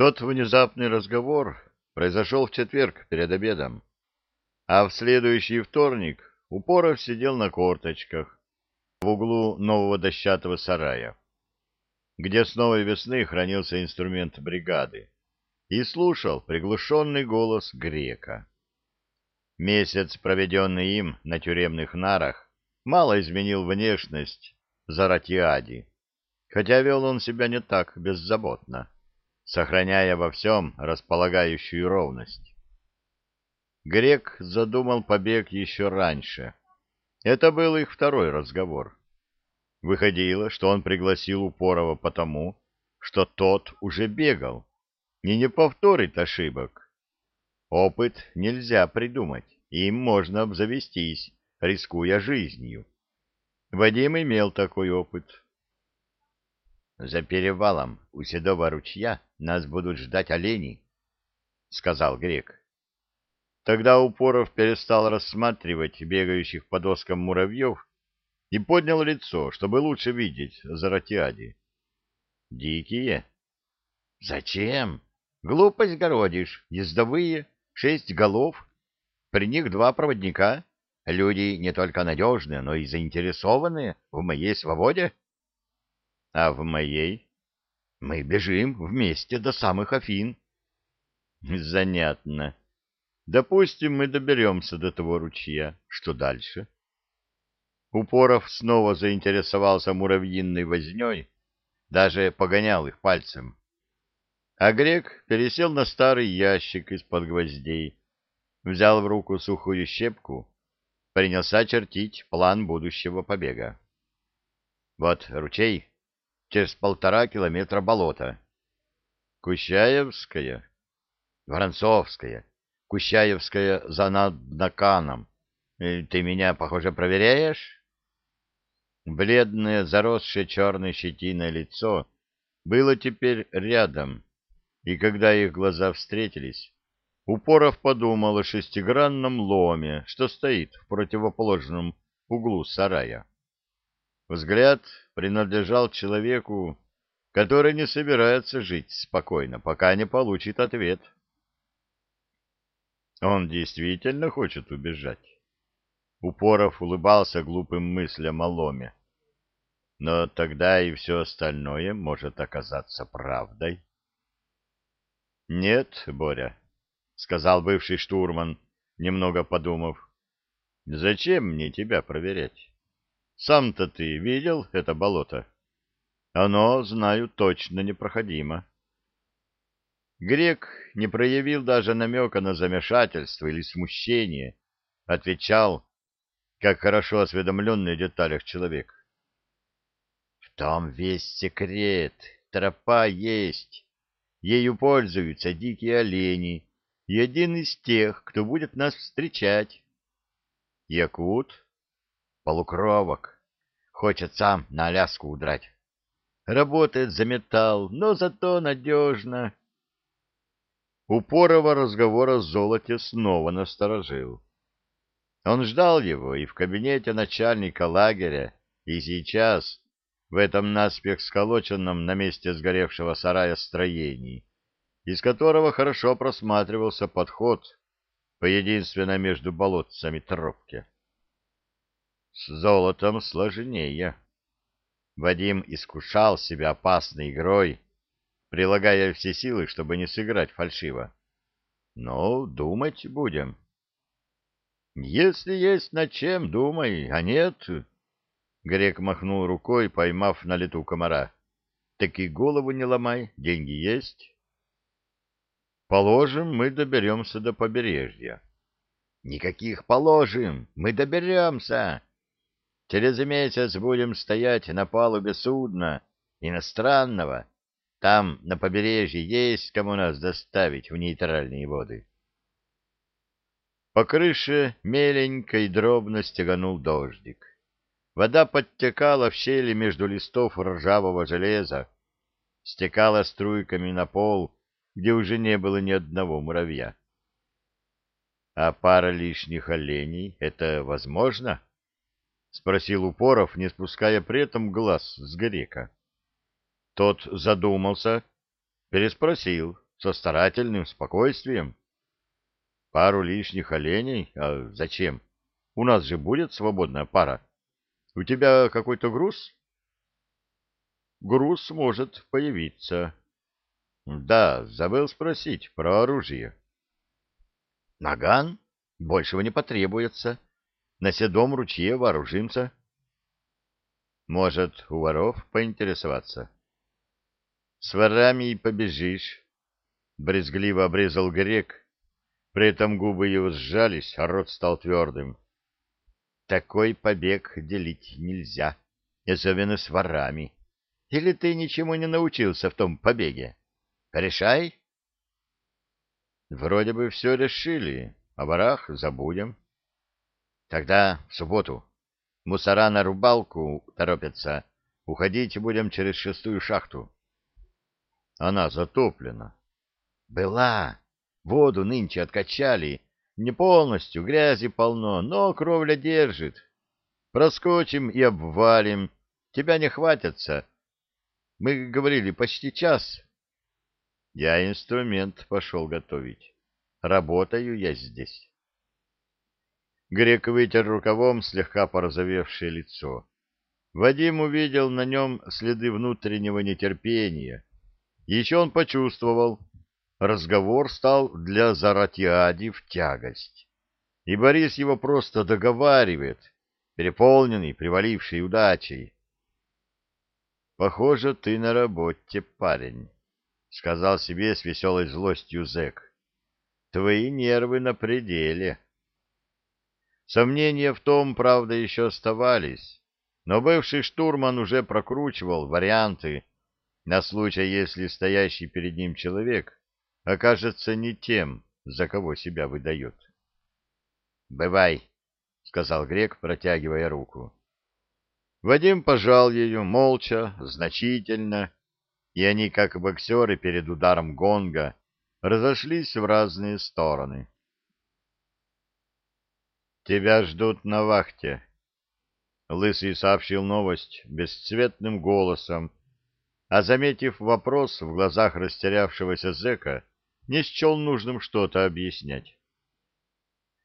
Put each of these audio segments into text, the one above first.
Тот внезапный разговор произошел в четверг перед обедом, а в следующий вторник Упоров сидел на корточках в углу нового дощатого сарая, где с новой весны хранился инструмент бригады, и слушал приглушенный голос грека. Месяц, проведенный им на тюремных нарах, мало изменил внешность Заратиади, хотя вел он себя не так беззаботно сохраняя во всем располагающую ровность. Грек задумал побег еще раньше. Это был их второй разговор. Выходило, что он пригласил Упорова потому, что тот уже бегал и не повторит ошибок. Опыт нельзя придумать, им можно обзавестись, рискуя жизнью. Вадим имел такой опыт. За перевалом у Седого ручья нас будут ждать олени, — сказал грек. Тогда Упоров перестал рассматривать бегающих по доскам муравьев и поднял лицо, чтобы лучше видеть Заратиади. — Дикие? — Зачем? Глупость городишь. Ездовые, шесть голов. При них два проводника. Люди не только надежные, но и заинтересованные в моей свободе. — А в моей? — Мы бежим вместе до самых Афин. — Занятно. Допустим, мы доберемся до того ручья. Что дальше? Упоров снова заинтересовался муравьиной возней, даже погонял их пальцем. А грек пересел на старый ящик из-под гвоздей, взял в руку сухую щепку, принялся чертить план будущего побега. Вот ручей, через полтора километра болота. Кущаевская, Воронцовская, Кущаевская за Наднаканом. Ты меня, похоже, проверяешь? Бледное, заросшее черной щетиной лицо было теперь рядом, и когда их глаза встретились, Упоров подумал о шестигранном ломе, что стоит в противоположном углу сарая. Взгляд принадлежал человеку, который не собирается жить спокойно, пока не получит ответ. Он действительно хочет убежать. Упоров улыбался глупым мыслям о ломе. Но тогда и все остальное может оказаться правдой. — Нет, Боря, — сказал бывший штурман, немного подумав, — зачем мне тебя проверять? Сам-то ты видел это болото? Оно, знаю, точно непроходимо. Грек не проявил даже намека на замешательство или смущение, отвечал, как хорошо осведомленный о деталях человек. В том весь секрет, тропа есть, ею пользуются дикие олени, и один из тех, кто будет нас встречать. Якут? Полукровок. Хочет сам на Аляску удрать. Работает за металл, но зато надежно. Упорого разговора с золоте снова насторожил. Он ждал его и в кабинете начальника лагеря, и сейчас, в этом наспех сколоченном на месте сгоревшего сарая строении, из которого хорошо просматривался подход по единственной между болотцами тропке. С золотом сложнее. Вадим искушал себя опасной игрой, прилагая все силы, чтобы не сыграть фальшиво. Но думать будем. Если есть над чем, думай, а нет... Грек махнул рукой, поймав на лету комара. Так и голову не ломай, деньги есть. Положим, мы доберемся до побережья. Никаких положим, мы доберемся. Через месяц будем стоять на палубе судна иностранного. Там, на побережье, есть кому нас доставить в нейтральные воды. По крыше меленько и дробно стеганул дождик. Вода подтекала в щели между листов ржавого железа, стекала струйками на пол, где уже не было ни одного муравья. А пара лишних оленей — это возможно? —— спросил Упоров, не спуская при этом глаз с грека. Тот задумался, переспросил, со старательным спокойствием. Пару лишних оленей? А зачем? У нас же будет свободная пара. У тебя какой-то груз? Груз может появиться. Да, забыл спросить про оружие. Наган? Большего не потребуется. На седом ручье вооружимся. Может, у воров поинтересоваться? С ворами и побежишь. Брезгливо обрезал грек. При этом губы его сжались, а рот стал твердым. Такой побег делить нельзя, особенно с ворами. Или ты ничему не научился в том побеге? Решай. Вроде бы все решили, о ворах забудем. Тогда в субботу. Мусора на рубалку торопятся. Уходить будем через шестую шахту. Она затоплена. Была. Воду нынче откачали. Не полностью, грязи полно, но кровля держит. Проскочим и обвалим. Тебя не хватятся. Мы говорили почти час. Я инструмент пошел готовить. Работаю я здесь. Грек вытер рукавом слегка порозовевшее лицо. Вадим увидел на нем следы внутреннего нетерпения. Еще он почувствовал, разговор стал для Заратиади в тягость. И Борис его просто договаривает, переполненный, приваливший удачей. «Похоже, ты на работе, парень», — сказал себе с веселой злостью зэк. «Твои нервы на пределе». Сомнения в том, правда, еще оставались, но бывший штурман уже прокручивал варианты на случай, если стоящий перед ним человек окажется не тем, за кого себя выдает. «Бывай», — сказал грек, протягивая руку. Вадим пожал ее молча, значительно, и они, как боксеры перед ударом гонга, разошлись в разные стороны. «Тебя ждут на вахте», — Лысый сообщил новость бесцветным голосом, а, заметив вопрос в глазах растерявшегося зэка, не счел нужным что-то объяснять.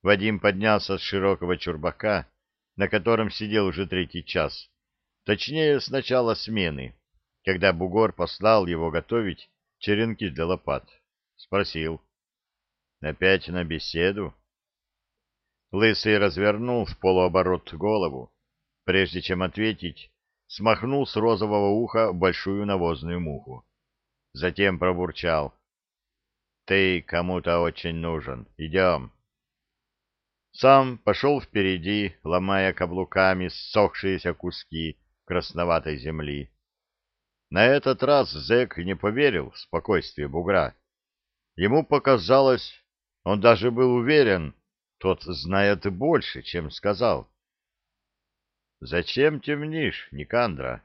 Вадим поднялся с широкого чурбака, на котором сидел уже третий час, точнее, с начала смены, когда бугор послал его готовить черенки для лопат. Спросил. «Опять на беседу?» Лысый развернул в полуоборот голову. Прежде чем ответить, смахнул с розового уха большую навозную муху. Затем пробурчал. «Ты кому-то очень нужен. Идем». Сам пошел впереди, ломая каблуками ссохшиеся куски красноватой земли. На этот раз зэк не поверил в спокойствие бугра. Ему показалось, он даже был уверен, тот знает больше, чем сказал. «Зачем темнишь, Никандра?»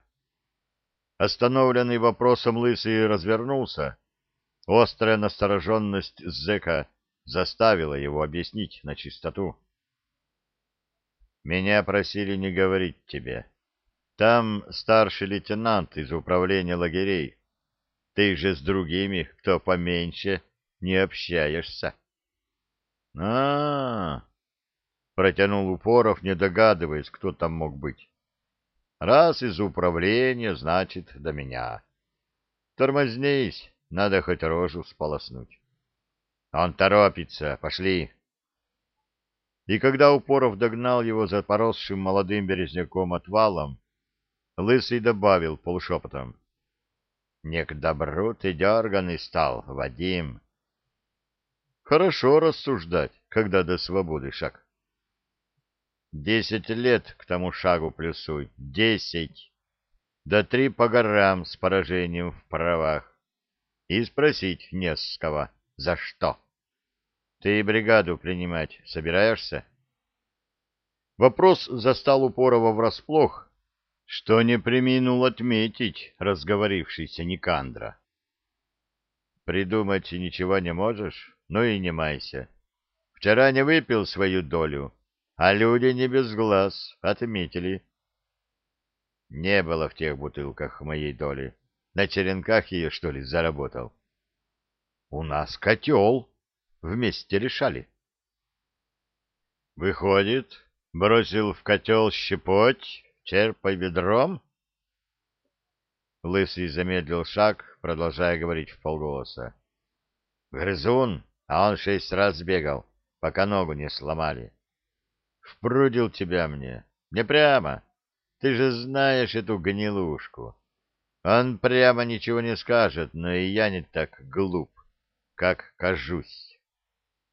Остановленный вопросом лысый развернулся. Острая настороженность зэка заставила его объяснить на чистоту. «Меня просили не говорить тебе. Там старший лейтенант из управления лагерей. Ты же с другими, кто поменьше, не общаешься». А, протянул Упоров, не догадываясь, кто там мог быть. Раз из управления, значит, до меня. Тормознись, надо хоть рожу сполоснуть. Он торопится, пошли. И когда Упоров догнал его за поросшим молодым березняком отвалом, Лысый добавил полушепотом. — Не к добру ты дерганый стал, Вадим. Хорошо рассуждать, когда до свободы шаг. Десять лет к тому шагу плюсуй. Десять. Да три по горам с поражением в правах. И спросить не с кого, за что. Ты бригаду принимать собираешься? Вопрос застал Упорова врасплох, что не приминул отметить разговорившийся Никандра. Придумать ничего не можешь? Ну и не майся. Вчера не выпил свою долю, а люди не без глаз отметили. Не было в тех бутылках моей доли. На черенках ее, что ли, заработал? У нас котел. Вместе решали. Выходит, бросил в котел щепоть, черпай ведром? Лысый замедлил шаг, продолжая говорить полголоса. Грызун, а он шесть раз бегал, пока ногу не сломали. Впрудил тебя мне. Не прямо. Ты же знаешь эту гнилушку. Он прямо ничего не скажет, но и я не так глуп, как кажусь.